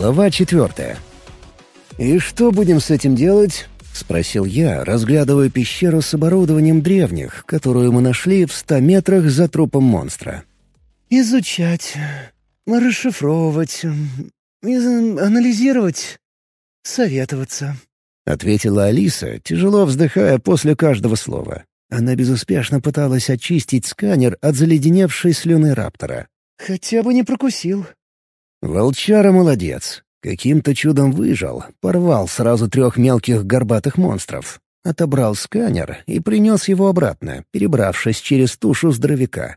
Глава четвертая. «И что будем с этим делать?» — спросил я, разглядывая пещеру с оборудованием древних, которую мы нашли в ста метрах за трупом монстра. «Изучать, расшифровывать, анализировать, советоваться», — ответила Алиса, тяжело вздыхая после каждого слова. Она безуспешно пыталась очистить сканер от заледеневшей слюны раптора. «Хотя бы не прокусил». Волчара молодец. Каким-то чудом выжил, порвал сразу трех мелких горбатых монстров. Отобрал сканер и принес его обратно, перебравшись через тушу здоровяка.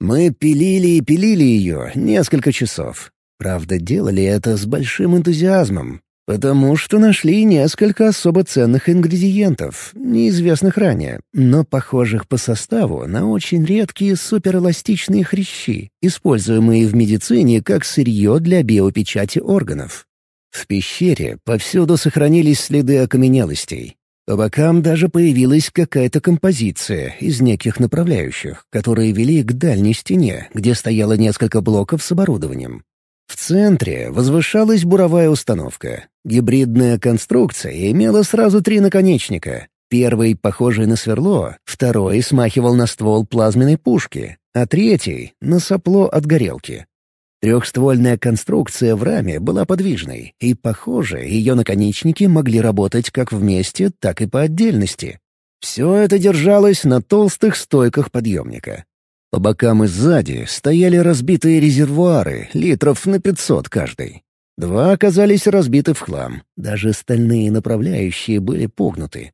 Мы пилили и пилили ее несколько часов. Правда, делали это с большим энтузиазмом, потому что нашли несколько особо ценных ингредиентов, неизвестных ранее, но похожих по составу на очень редкие суперэластичные хрящи, используемые в медицине как сырье для биопечати органов. В пещере повсюду сохранились следы окаменелостей. По бокам даже появилась какая-то композиция из неких направляющих, которые вели к дальней стене, где стояло несколько блоков с оборудованием. В центре возвышалась буровая установка. Гибридная конструкция имела сразу три наконечника. Первый, похожий на сверло, второй смахивал на ствол плазменной пушки, а третий — на сопло от горелки. Трехствольная конструкция в раме была подвижной, и, похоже, ее наконечники могли работать как вместе, так и по отдельности. Все это держалось на толстых стойках подъемника. По бокам и сзади стояли разбитые резервуары, литров на 500 каждый. Два оказались разбиты в хлам, даже стальные направляющие были погнуты.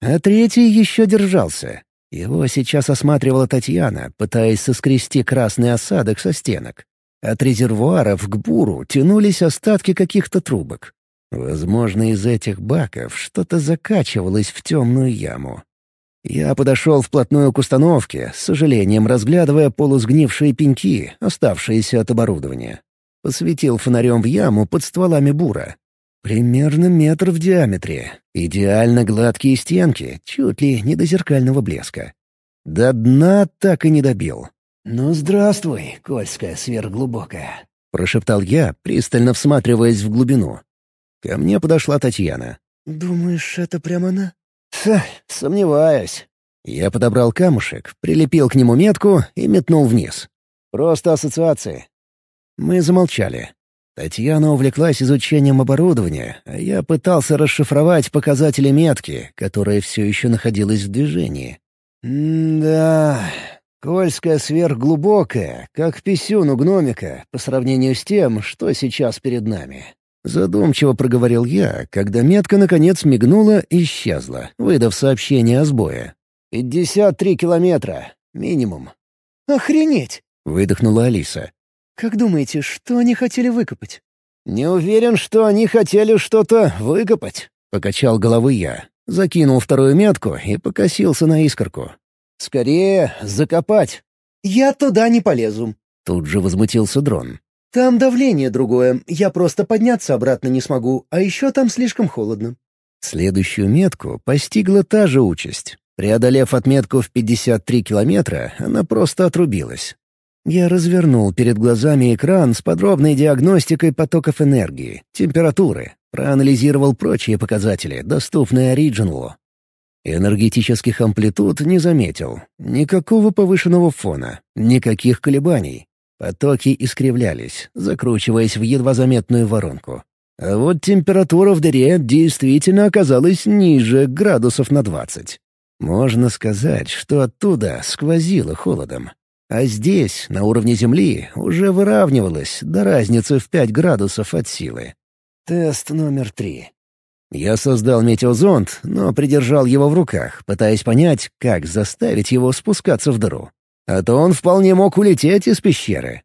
А третий еще держался. Его сейчас осматривала Татьяна, пытаясь соскрести красный осадок со стенок. От резервуаров к буру тянулись остатки каких-то трубок. Возможно, из этих баков что-то закачивалось в темную яму. Я подошел вплотную к установке, с сожалением разглядывая полусгнившие пеньки, оставшиеся от оборудования. Посветил фонарем в яму под стволами бура. Примерно метр в диаметре. Идеально гладкие стенки, чуть ли не до зеркального блеска. До дна так и не добил. «Ну, здравствуй, Кольская сверхглубокая», — прошептал я, пристально всматриваясь в глубину. Ко мне подошла Татьяна. «Думаешь, это прямо она?» Ха, сомневаюсь. Я подобрал камушек, прилепил к нему метку и метнул вниз. Просто ассоциации. Мы замолчали. Татьяна увлеклась изучением оборудования, а я пытался расшифровать показатели метки, которая все еще находилась в движении. «Да, Кольская сверхглубокая, как писюн у гномика, по сравнению с тем, что сейчас перед нами. Задумчиво проговорил я, когда метка наконец мигнула и исчезла, выдав сообщение о сбое. «Пятьдесят три километра. Минимум». «Охренеть!» — выдохнула Алиса. «Как думаете, что они хотели выкопать?» «Не уверен, что они хотели что-то выкопать», — покачал головой я. Закинул вторую метку и покосился на искорку. «Скорее закопать». «Я туда не полезу», — тут же возмутился дрон. «Там давление другое, я просто подняться обратно не смогу, а еще там слишком холодно». Следующую метку постигла та же участь. Преодолев отметку в 53 километра, она просто отрубилась. Я развернул перед глазами экран с подробной диагностикой потоков энергии, температуры, проанализировал прочие показатели, доступные оригиналу. Энергетических амплитуд не заметил. Никакого повышенного фона, никаких колебаний. Потоки искривлялись, закручиваясь в едва заметную воронку. А вот температура в дыре действительно оказалась ниже градусов на двадцать. Можно сказать, что оттуда сквозило холодом. А здесь, на уровне Земли, уже выравнивалось до разницы в пять градусов от силы. Тест номер три. Я создал метеозонд, но придержал его в руках, пытаясь понять, как заставить его спускаться в дыру. А то он вполне мог улететь из пещеры.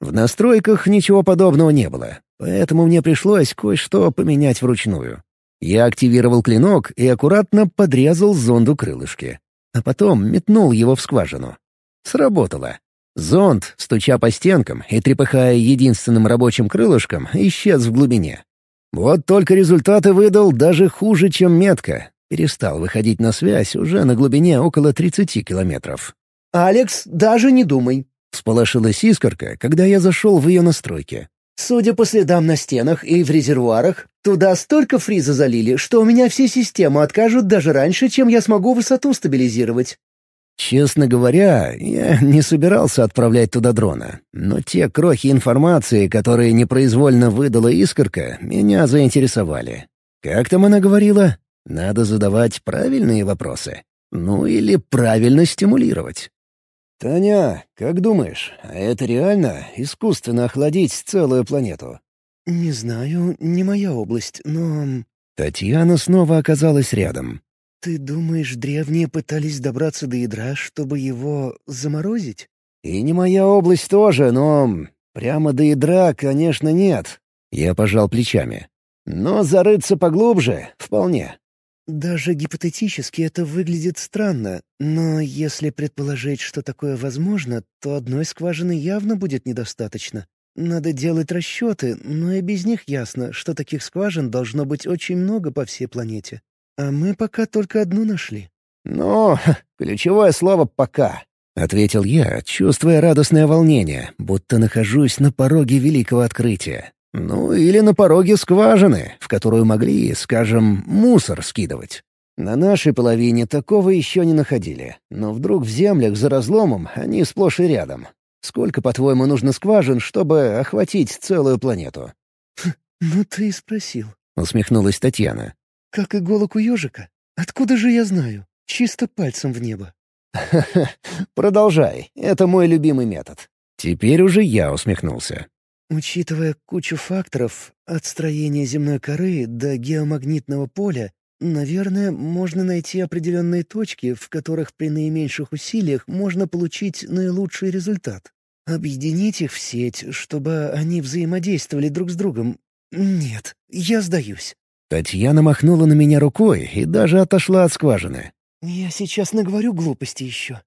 В настройках ничего подобного не было, поэтому мне пришлось кое-что поменять вручную. Я активировал клинок и аккуратно подрезал зонду крылышки, а потом метнул его в скважину. Сработало. Зонд, стуча по стенкам и трепыхая единственным рабочим крылышком, исчез в глубине. Вот только результаты выдал даже хуже, чем метка. Перестал выходить на связь уже на глубине около 30 километров. «Алекс, даже не думай!» — всполошилась искорка, когда я зашел в ее настройки. Судя по следам на стенах и в резервуарах, туда столько фриза залили, что у меня все системы откажут даже раньше, чем я смогу высоту стабилизировать. Честно говоря, я не собирался отправлять туда дрона, но те крохи информации, которые непроизвольно выдала искорка, меня заинтересовали. Как там она говорила? Надо задавать правильные вопросы. Ну или правильно стимулировать. «Таня, как думаешь, а это реально искусственно охладить целую планету?» «Не знаю, не моя область, но...» Татьяна снова оказалась рядом. «Ты думаешь, древние пытались добраться до ядра, чтобы его заморозить?» «И не моя область тоже, но... Прямо до ядра, конечно, нет». Я пожал плечами. «Но зарыться поглубже — вполне». Даже гипотетически это выглядит странно, но если предположить, что такое возможно, то одной скважины явно будет недостаточно. Надо делать расчеты, но и без них ясно, что таких скважин должно быть очень много по всей планете. А мы пока только одну нашли. «Ну, ключевое слово «пока», — ответил я, чувствуя радостное волнение, будто нахожусь на пороге великого открытия. Ну, или на пороге скважины, в которую могли, скажем, мусор скидывать. На нашей половине такого еще не находили, но вдруг в землях за разломом они сплошь и рядом. Сколько, по-твоему, нужно скважин, чтобы охватить целую планету? «Ну ты и спросил», — усмехнулась Татьяна. «Как иголок у ежика? Откуда же я знаю? Чисто пальцем в небо». продолжай. Это мой любимый метод». Теперь уже я усмехнулся. Учитывая кучу факторов, от строения земной коры до геомагнитного поля, наверное, можно найти определенные точки, в которых при наименьших усилиях можно получить наилучший результат. Объединить их в сеть, чтобы они взаимодействовали друг с другом. Нет, я сдаюсь. Татьяна махнула на меня рукой и даже отошла от скважины. «Я сейчас наговорю глупости еще.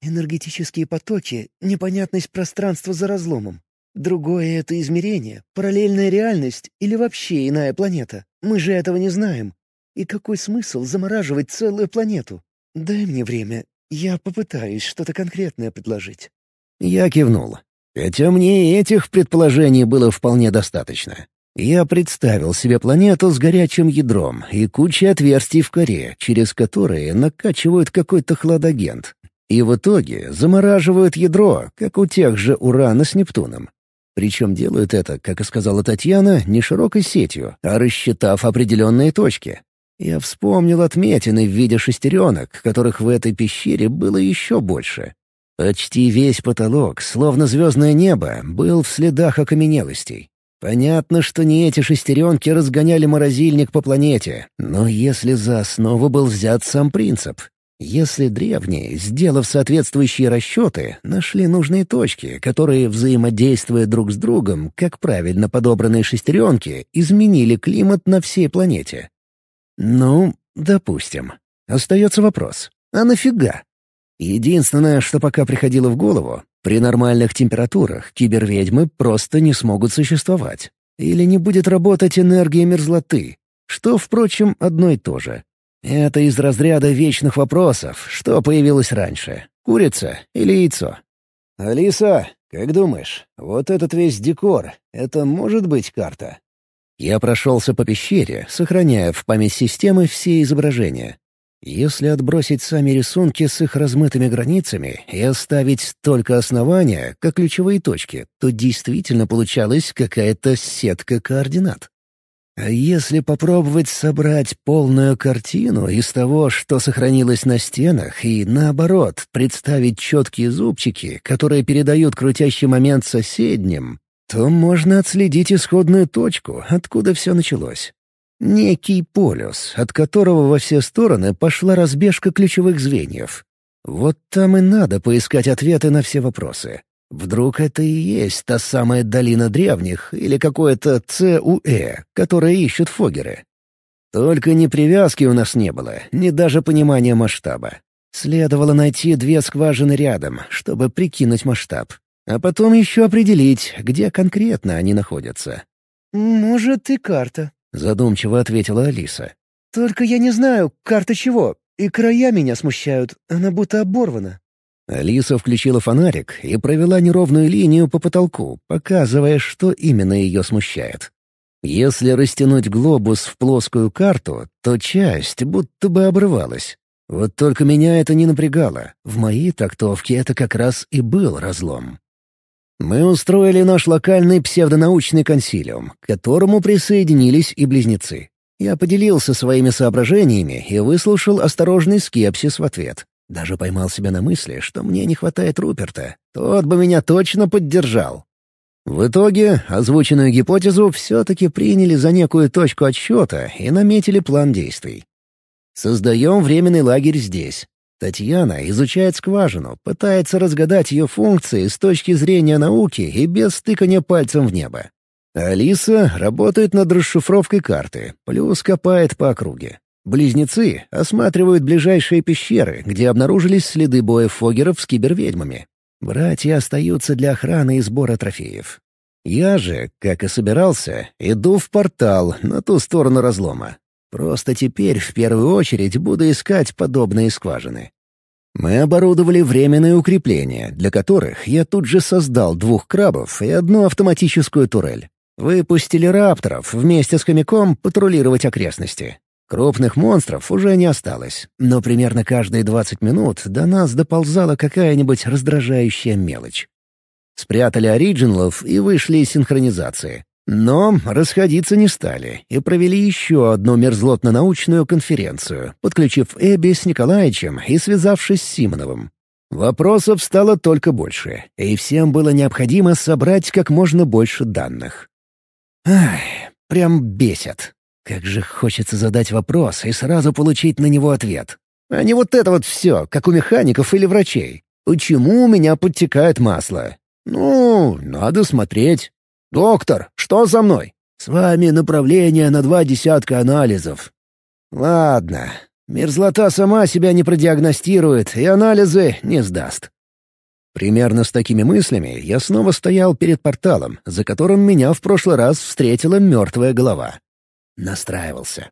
Энергетические потоки, непонятность пространства за разломом. Другое — это измерение, параллельная реальность или вообще иная планета. Мы же этого не знаем. И какой смысл замораживать целую планету? Дай мне время, я попытаюсь что-то конкретное предложить». Я кивнул. Хотя мне этих предположений было вполне достаточно. Я представил себе планету с горячим ядром и кучей отверстий в коре, через которые накачивают какой-то хладагент. И в итоге замораживают ядро, как у тех же Урана с Нептуном. Причем делают это, как и сказала Татьяна, не широкой сетью, а рассчитав определенные точки. Я вспомнил отметины в виде шестеренок, которых в этой пещере было еще больше. Почти весь потолок, словно звездное небо, был в следах окаменелостей. Понятно, что не эти шестеренки разгоняли морозильник по планете, но если за основу был взят сам принцип, если древние, сделав соответствующие расчеты, нашли нужные точки, которые, взаимодействуя друг с другом, как правильно подобранные шестеренки, изменили климат на всей планете. Ну, допустим. Остается вопрос. А нафига? Единственное, что пока приходило в голову, при нормальных температурах киберведьмы просто не смогут существовать. Или не будет работать энергия мерзлоты, что, впрочем, одно и то же. Это из разряда вечных вопросов, что появилось раньше — курица или яйцо. «Алиса, как думаешь, вот этот весь декор — это может быть карта?» Я прошелся по пещере, сохраняя в память системы все изображения. Если отбросить сами рисунки с их размытыми границами и оставить только основания, как ключевые точки, то действительно получалась какая-то сетка координат. А если попробовать собрать полную картину из того, что сохранилось на стенах, и, наоборот, представить четкие зубчики, которые передают крутящий момент соседним, то можно отследить исходную точку, откуда все началось. Некий полюс, от которого во все стороны пошла разбежка ключевых звеньев. Вот там и надо поискать ответы на все вопросы. Вдруг это и есть та самая долина древних или какое-то ЦУЭ, которое ищут фогеры? Только ни привязки у нас не было, ни даже понимания масштаба. Следовало найти две скважины рядом, чтобы прикинуть масштаб. А потом еще определить, где конкретно они находятся. «Может, и карта», — задумчиво ответила Алиса. «Только я не знаю, карта чего, и края меня смущают, она будто оборвана». Алиса включила фонарик и провела неровную линию по потолку, показывая, что именно ее смущает. Если растянуть глобус в плоскую карту, то часть будто бы обрывалась. Вот только меня это не напрягало. В моей трактовке это как раз и был разлом. Мы устроили наш локальный псевдонаучный консилиум, к которому присоединились и близнецы. Я поделился своими соображениями и выслушал осторожный скепсис в ответ. Даже поймал себя на мысли, что мне не хватает Руперта. Тот бы меня точно поддержал. В итоге озвученную гипотезу все-таки приняли за некую точку отсчета и наметили план действий. Создаем временный лагерь здесь. Татьяна изучает скважину, пытается разгадать ее функции с точки зрения науки и без стыкания пальцем в небо. Алиса работает над расшифровкой карты, плюс копает по округе. Близнецы осматривают ближайшие пещеры, где обнаружились следы боя фогеров с киберведьмами. Братья остаются для охраны и сбора трофеев. Я же, как и собирался, иду в портал на ту сторону разлома. Просто теперь в первую очередь буду искать подобные скважины. Мы оборудовали временные укрепления, для которых я тут же создал двух крабов и одну автоматическую турель. Выпустили рапторов вместе с хомяком патрулировать окрестности. Крупных монстров уже не осталось, но примерно каждые 20 минут до нас доползала какая-нибудь раздражающая мелочь. Спрятали оригиналов и вышли из синхронизации. Но расходиться не стали и провели еще одну мерзлотно-научную конференцию, подключив Эбби с Николаевичем и связавшись с Симоновым. Вопросов стало только больше, и всем было необходимо собрать как можно больше данных. Ай, прям бесит. Как же хочется задать вопрос и сразу получить на него ответ. А не вот это вот все, как у механиков или врачей. Почему у меня подтекает масло? Ну, надо смотреть. Доктор, что со мной? С вами направление на два десятка анализов. Ладно, мерзлота сама себя не продиагностирует и анализы не сдаст. Примерно с такими мыслями я снова стоял перед порталом, за которым меня в прошлый раз встретила мертвая голова. Настраивался.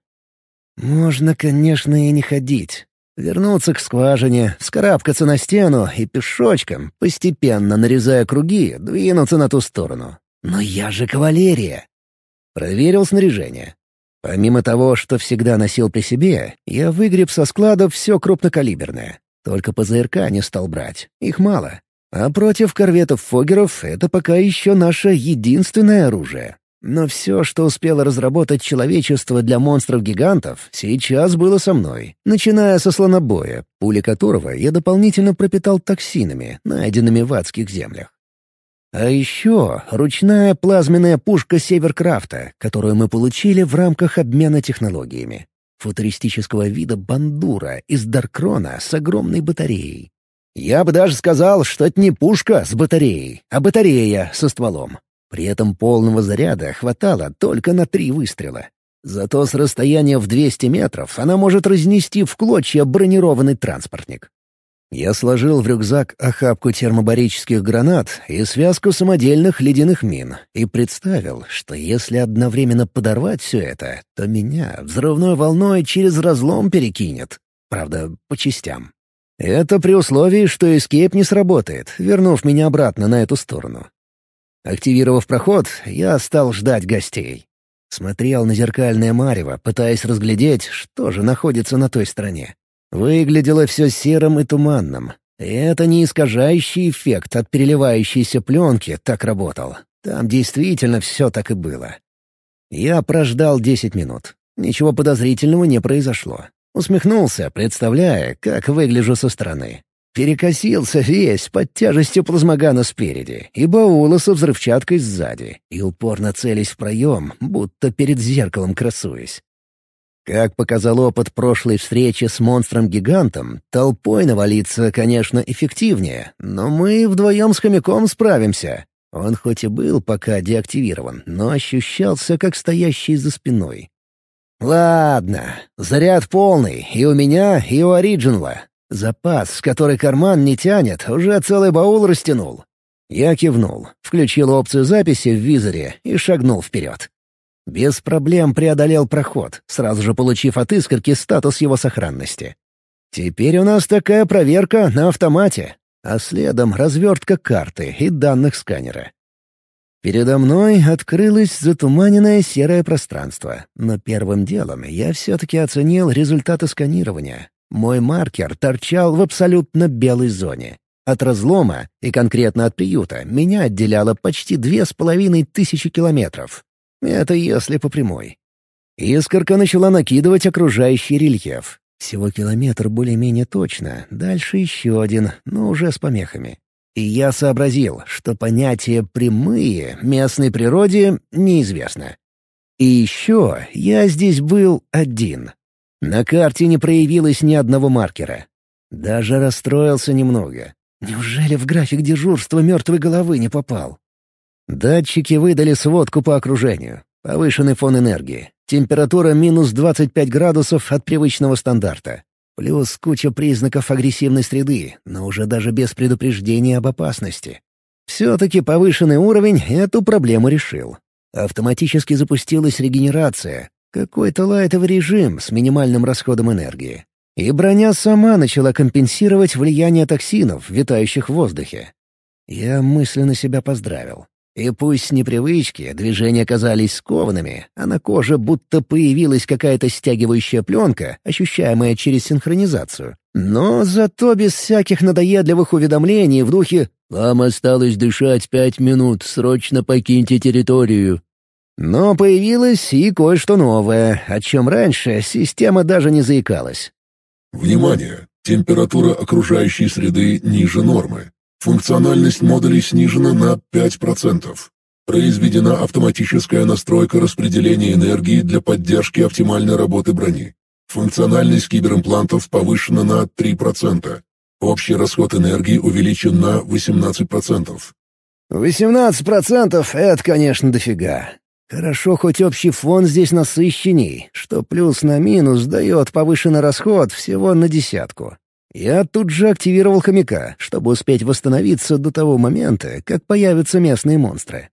Можно, конечно, и не ходить. Вернуться к скважине, вскарабкаться на стену и пешочком, постепенно нарезая круги, двинуться на ту сторону. Но я же кавалерия. Проверил снаряжение. Помимо того, что всегда носил при себе, я выгреб со складов все крупнокалиберное. Только ПЗРК не стал брать. Их мало. А против корветов-фогеров это пока еще наше единственное оружие. Но все, что успело разработать человечество для монстров-гигантов, сейчас было со мной, начиная со слонобоя, пули которого я дополнительно пропитал токсинами, найденными в адских землях. А еще ручная плазменная пушка Северкрафта, которую мы получили в рамках обмена технологиями. Футуристического вида бандура из Даркрона с огромной батареей. Я бы даже сказал, что это не пушка с батареей, а батарея со стволом. При этом полного заряда хватало только на три выстрела. Зато с расстояния в 200 метров она может разнести в клочья бронированный транспортник. Я сложил в рюкзак охапку термобарических гранат и связку самодельных ледяных мин и представил, что если одновременно подорвать все это, то меня взрывной волной через разлом перекинет. Правда, по частям. Это при условии, что эскейп не сработает, вернув меня обратно на эту сторону. Активировав проход, я стал ждать гостей. Смотрел на зеркальное марево, пытаясь разглядеть, что же находится на той стороне. Выглядело все серым и туманным. И это не искажающий эффект от переливающейся пленки так работал. Там действительно все так и было. Я прождал десять минут. Ничего подозрительного не произошло. Усмехнулся, представляя, как выгляжу со стороны. Перекосился весь под тяжестью плазмогана спереди и баула со взрывчаткой сзади, и упорно целясь в проем, будто перед зеркалом красуясь. Как показал опыт прошлой встречи с монстром-гигантом, толпой навалиться, конечно, эффективнее, но мы вдвоем с хомяком справимся. Он хоть и был пока деактивирован, но ощущался как стоящий за спиной. «Ладно, заряд полный, и у меня, и у Ориджинала. Запас, который карман не тянет, уже целый баул растянул. Я кивнул, включил опцию записи в визоре и шагнул вперед. Без проблем преодолел проход, сразу же получив от искорки статус его сохранности. Теперь у нас такая проверка на автомате. а следом развертка карты и данных сканера. Передо мной открылось затуманенное серое пространство, но первым делом я все-таки оценил результаты сканирования. Мой маркер торчал в абсолютно белой зоне. От разлома, и конкретно от приюта, меня отделяло почти две с половиной тысячи километров. Это если по прямой. Искорка начала накидывать окружающий рельеф. Всего километр более-менее точно, дальше еще один, но уже с помехами. И я сообразил, что понятие «прямые» местной природе неизвестно. И еще я здесь был один. На карте не проявилось ни одного маркера. Даже расстроился немного. Неужели в график дежурства мертвой головы не попал? Датчики выдали сводку по окружению. Повышенный фон энергии. Температура минус 25 градусов от привычного стандарта. Плюс куча признаков агрессивной среды, но уже даже без предупреждения об опасности. Все-таки повышенный уровень эту проблему решил. Автоматически запустилась регенерация, какой-то лайтовый режим с минимальным расходом энергии. И броня сама начала компенсировать влияние токсинов, витающих в воздухе. Я мысленно себя поздравил. И пусть с непривычки движения казались скованными, а на коже будто появилась какая-то стягивающая пленка, ощущаемая через синхронизацию. Но зато без всяких надоедливых уведомлений в духе «Вам осталось дышать пять минут, срочно покиньте территорию». Но появилось и кое-что новое, о чем раньше система даже не заикалась. «Внимание! Температура окружающей среды ниже нормы. Функциональность модулей снижена на 5%. Произведена автоматическая настройка распределения энергии для поддержки оптимальной работы брони. Функциональность киберимплантов повышена на 3%. Общий расход энергии увеличен на 18%. 18% — это, конечно, дофига. Хорошо, хоть общий фон здесь насыщенней, что плюс на минус дает повышенный расход всего на десятку. Я тут же активировал хомяка, чтобы успеть восстановиться до того момента, как появятся местные монстры.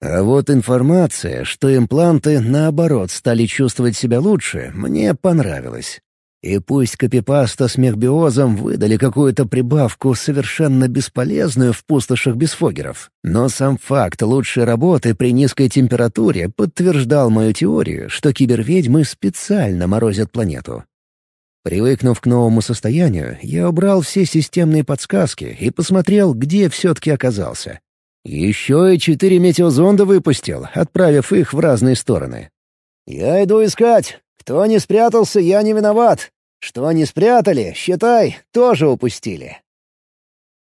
А вот информация, что импланты, наоборот, стали чувствовать себя лучше, мне понравилась. И пусть копипаста с мехбиозом выдали какую-то прибавку, совершенно бесполезную в пустошах без фогеров, но сам факт лучшей работы при низкой температуре подтверждал мою теорию, что киберведьмы специально морозят планету. Привыкнув к новому состоянию, я убрал все системные подсказки и посмотрел, где все-таки оказался. Еще и четыре метеозонда выпустил, отправив их в разные стороны. «Я иду искать. Кто не спрятался, я не виноват. Что не спрятали, считай, тоже упустили».